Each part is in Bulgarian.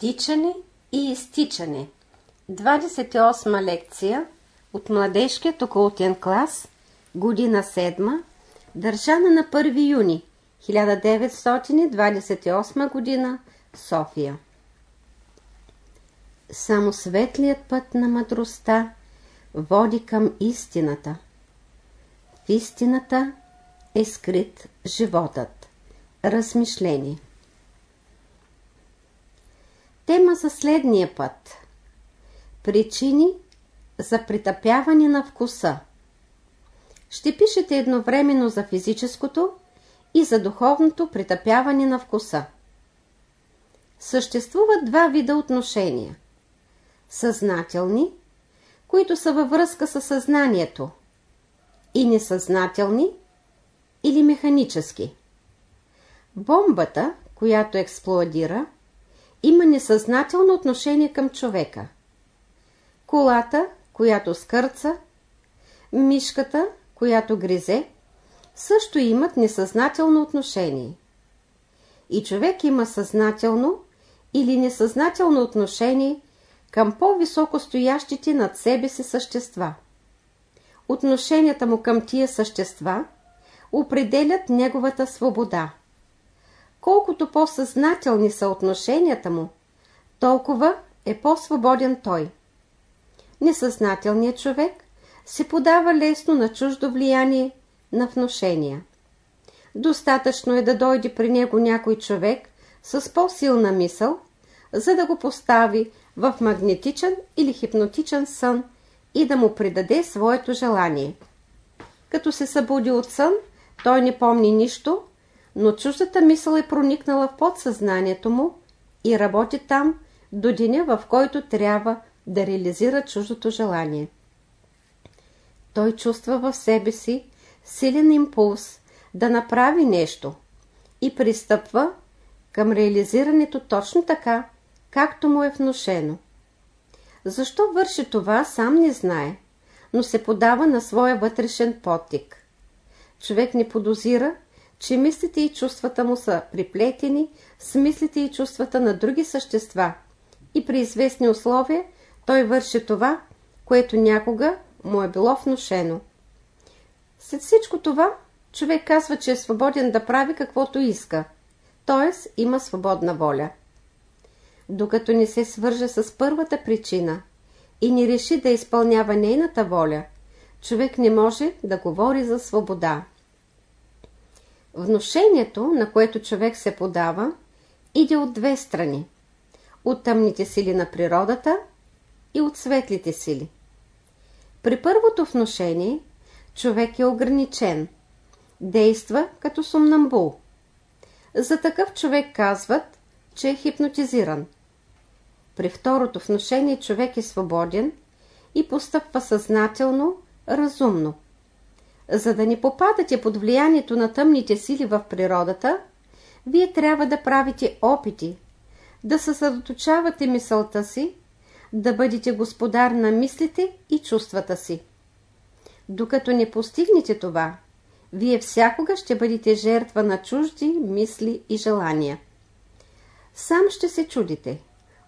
Тичане и изтичане 28 лекция от младежкият окултен клас, година 7, държана на 1 юни 1928 година, София. Само светлият път на мъдростта води към истината. В истината е скрит животът. Размишление Тема за следния път. Причини за притъпяване на вкуса. Ще пишете едновременно за физическото и за духовното притъпяване на вкуса. Съществуват два вида отношения. Съзнателни, които са във връзка с съзнанието, и несъзнателни или механически. Бомбата, която експлодира, има несъзнателно отношение към човека. Колата, която скърца, мишката, която гризе, също имат несъзнателно отношение. И човек има съзнателно или несъзнателно отношение към по-високо стоящите над себе си същества. Отношенията му към тия същества определят неговата свобода. Колкото по-съзнателни са отношенията му, толкова е по-свободен той. Несъзнателният човек се подава лесно на чуждо влияние на вношения. Достатъчно е да дойде при него някой човек с по-силна мисъл, за да го постави в магнетичен или хипнотичен сън и да му придаде своето желание. Като се събуди от сън, той не помни нищо, но чуждата мисъл е проникнала в подсъзнанието му и работи там до деня, в който трябва да реализира чуждото желание. Той чувства в себе си силен импулс да направи нещо и пристъпва към реализирането точно така, както му е внушено. Защо върши това, сам не знае, но се подава на своя вътрешен потик. Човек не подозира, че мислите и чувствата му са приплетени с мислите и чувствата на други същества и при известни условия той върши това, което някога му е било внушено. След всичко това, човек казва, че е свободен да прави каквото иска, т.е. има свободна воля. Докато не се свърже с първата причина и не реши да изпълнява нейната воля, човек не може да говори за свобода. Вношението, на което човек се подава, иде от две страни. От тъмните сили на природата и от светлите сили. При първото вношение човек е ограничен, действа като сумнамбул. За такъв човек казват, че е хипнотизиран. При второто вношение човек е свободен и постъпва съзнателно, разумно. За да не попадате под влиянието на тъмните сили в природата, вие трябва да правите опити, да съсредоточавате мисълта си, да бъдете господар на мислите и чувствата си. Докато не постигнете това, вие всякога ще бъдете жертва на чужди мисли и желания. Сам ще се чудите,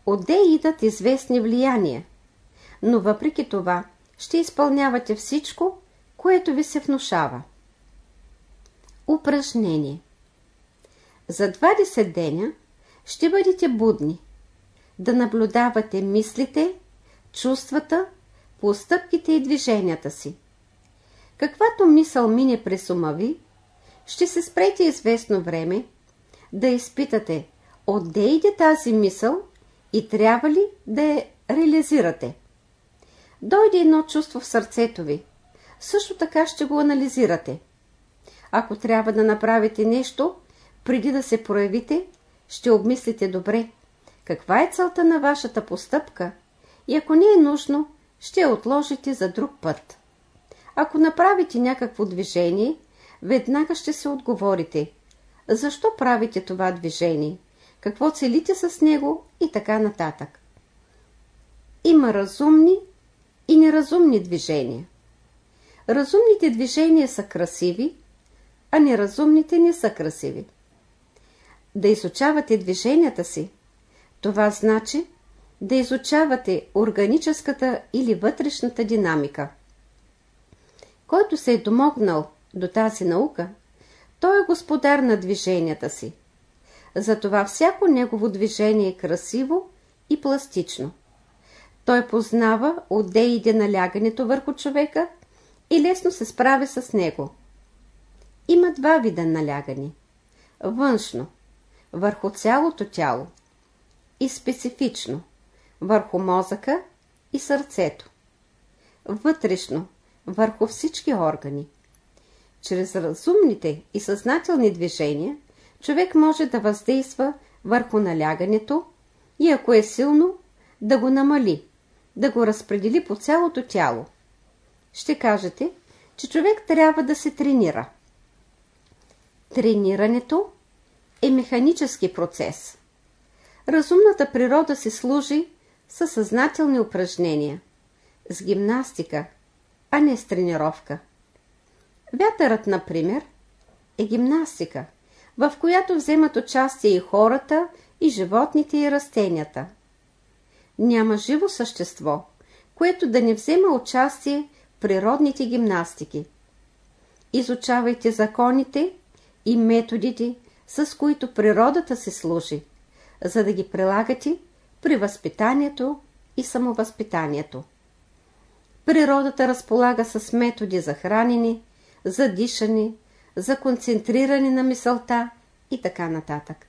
отде идат известни влияния, но въпреки това ще изпълнявате всичко, което ви се внушава. Упражнение За 20 деня ще бъдете будни, да наблюдавате мислите, чувствата, постъпките и движенията си. Каквато мисъл мине през ума ви, ще се спрете известно време, да изпитате отде иде тази мисъл и трябва ли да я реализирате. Дойде едно чувство в сърцето ви, също така ще го анализирате. Ако трябва да направите нещо, преди да се проявите, ще обмислите добре каква е целта на вашата постъпка и ако не е нужно, ще я отложите за друг път. Ако направите някакво движение, веднага ще се отговорите. Защо правите това движение? Какво целите с него и така нататък. Има разумни и неразумни движения. Разумните движения са красиви, а неразумните не са красиви. Да изучавате движенията си, Това значи да изучавате органическата или вътрешната динамика. Който се е домогнал до тази наука, той е господар на движенията си. Затова всяко негово движение е красиво и пластично. Той познава отдеите на лягането върху човека и лесно се справя с него. Има два вида налягане. Външно, върху цялото тяло и специфично, върху мозъка и сърцето. Вътрешно, върху всички органи. Чрез разумните и съзнателни движения човек може да въздейства върху налягането и ако е силно, да го намали, да го разпредели по цялото тяло. Ще кажете, че човек трябва да се тренира. Тренирането е механически процес. Разумната природа се служи със съзнателни упражнения, с гимнастика, а не с тренировка. Вятърът, например, е гимнастика, в която вземат участие и хората, и животните, и растенията. Няма живо същество, което да не взема участие природните гимнастики. Изучавайте законите и методите, с които природата се служи, за да ги прилагате при възпитанието и самовъзпитанието. Природата разполага с методи за хранене, за дишане, за концентриране на мисълта и така нататък.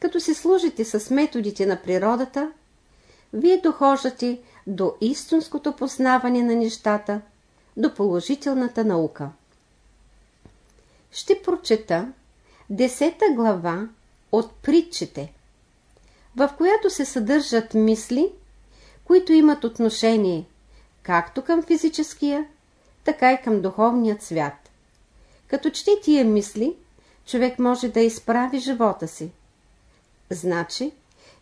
Като си служите с методите на природата, вие дохождате до истинското познаване на нещата, до положителната наука. Ще прочета десета глава от притчите, в която се съдържат мисли, които имат отношение както към физическия, така и към духовният свят. Като чете тия мисли, човек може да изправи живота си. Значи,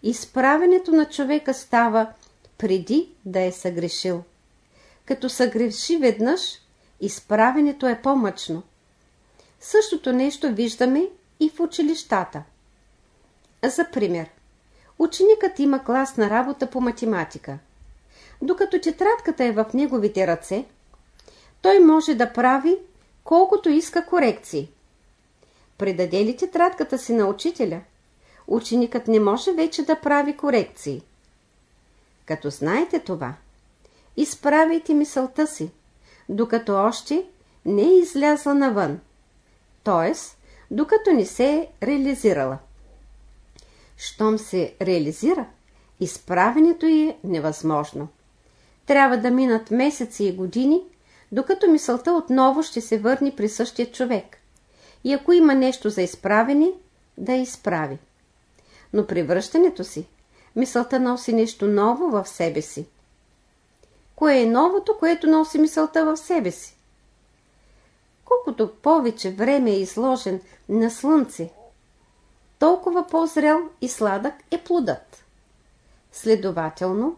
изправенето на човека става преди да е съгрешил. Като съгреши веднъж, изправенето е по-мъчно. Същото нещо виждаме и в училищата. За пример, ученикът има класна работа по математика. Докато тетрадката е в неговите ръце, той може да прави колкото иска корекции. Предаде ли тетрадката си на учителя, ученикът не може вече да прави корекции. Като знаете това, изправяйте мисълта си, докато още не е излязла навън, т.е. докато не се е реализирала. Щом се реализира, изправенето е невъзможно. Трябва да минат месеци и години, докато мисълта отново ще се върне при същия човек. И ако има нещо за изправене, да изправи. Но при връщането си, мисълта носи нещо ново в себе си. Кое е новото, което носи мисълта в себе си? Колкото повече време е изложен на слънце, толкова по-зрел и сладък е плодът. Следователно,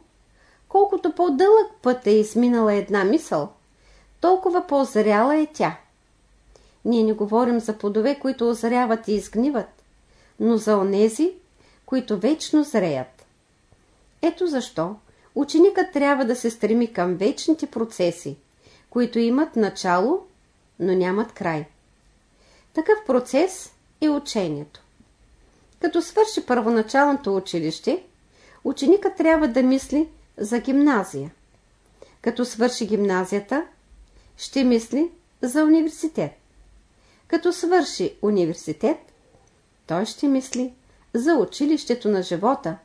колкото по-дълъг път е изминала една мисъл, толкова по-зряла е тя. Ние не говорим за плодове, които озряват и изгниват, но за онези, които вечно зреят. Ето защо ученикът трябва да се стреми към вечните процеси, които имат начало, но нямат край. Такъв процес е учението. Като свърши първоначалното училище, ученикът трябва да мисли за гимназия. Като свърши гимназията, ще мисли за университет. Като свърши университет, той ще мисли за училището на живота,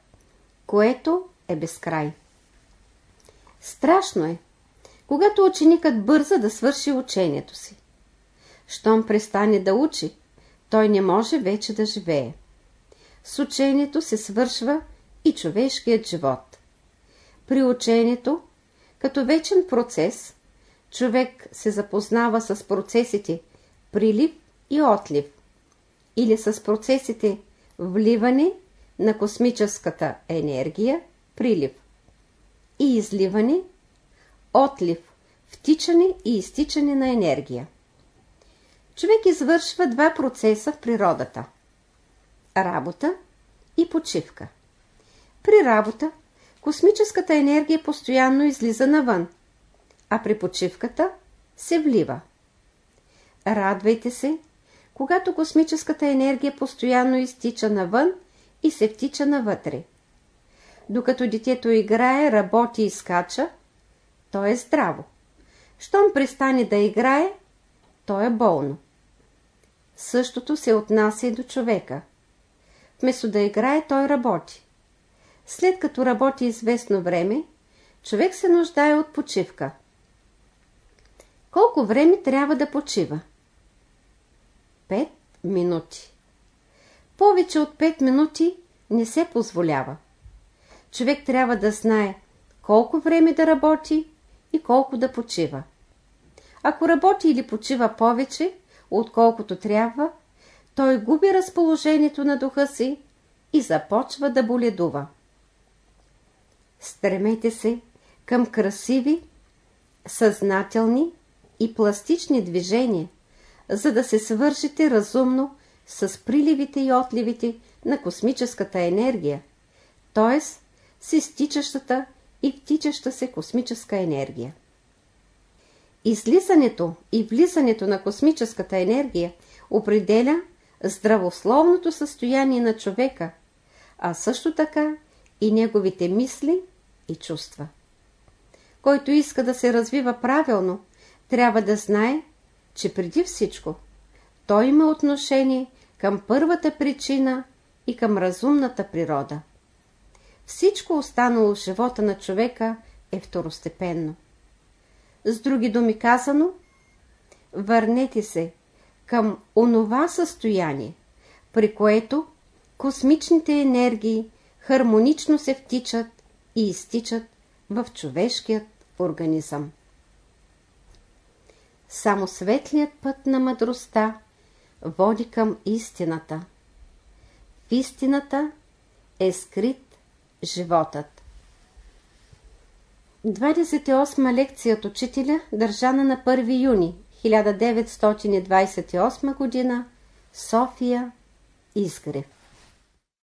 което е безкрай. Страшно е, когато ученикът бърза да свърши учението си. Щом престане да учи, той не може вече да живее. С учението се свършва и човешкият живот. При учението, като вечен процес, човек се запознава с процесите прилив и отлив или с процесите вливане на космическата енергия, прилив и изливане, отлив, втичане и изтичане на енергия. Човек извършва два процеса в природата – работа и почивка. При работа космическата енергия постоянно излиза навън, а при почивката се влива. Радвайте се, когато космическата енергия постоянно изтича навън и се втича навътре. Докато детето играе, работи и скача, то е здраво. Щом пристане да играе, то е болно. Същото се отнася и до човека. Вместо да играе, той работи. След като работи известно време, човек се нуждае от почивка. Колко време трябва да почива? 5 минути. Повече от 5 минути не се позволява. Човек трябва да знае колко време да работи и колко да почива. Ако работи или почива повече, отколкото трябва, той губи разположението на духа си и започва да боледува. Стремете се към красиви, съзнателни и пластични движения, за да се свършите разумно с приливите и отливите на космическата енергия, т.е. с изтичащата и втичаща се космическа енергия. Излизането и влизането на космическата енергия определя здравословното състояние на човека, а също така и неговите мисли и чувства. Който иска да се развива правилно, трябва да знае, че преди всичко той има отношение към първата причина и към разумната природа. Всичко останало в живота на човека е второстепенно. С други думи казано, върнете се към онова състояние, при което космичните енергии хармонично се втичат и изтичат в човешкият организъм. Само светлият път на мъдростта води към истината. В истината е скрит животът. 28 лекция от учителя, държана на 1 юни 1928 г. София, Изгрев.